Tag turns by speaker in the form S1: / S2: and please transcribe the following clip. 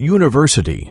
S1: University.